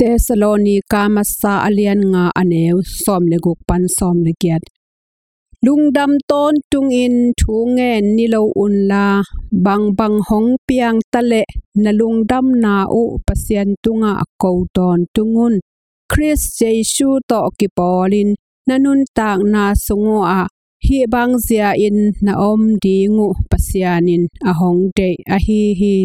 เตสโลนีกามาซาอเลียนงาอเนวซอมเลกุกปันซอมเลเกียดลุงดำต้นจุงอินถูงเงินนิโลอุนลาบังบังหงเปียงตะเลนลุงดำนาอุปเสียนตุงอากูตอนตุงุนคริสเจชูตอกิปอลินนันุนตากนาสงออาฮีบังเซียอินนาอมดีงุปเสียนินอหงเดอฮีฮี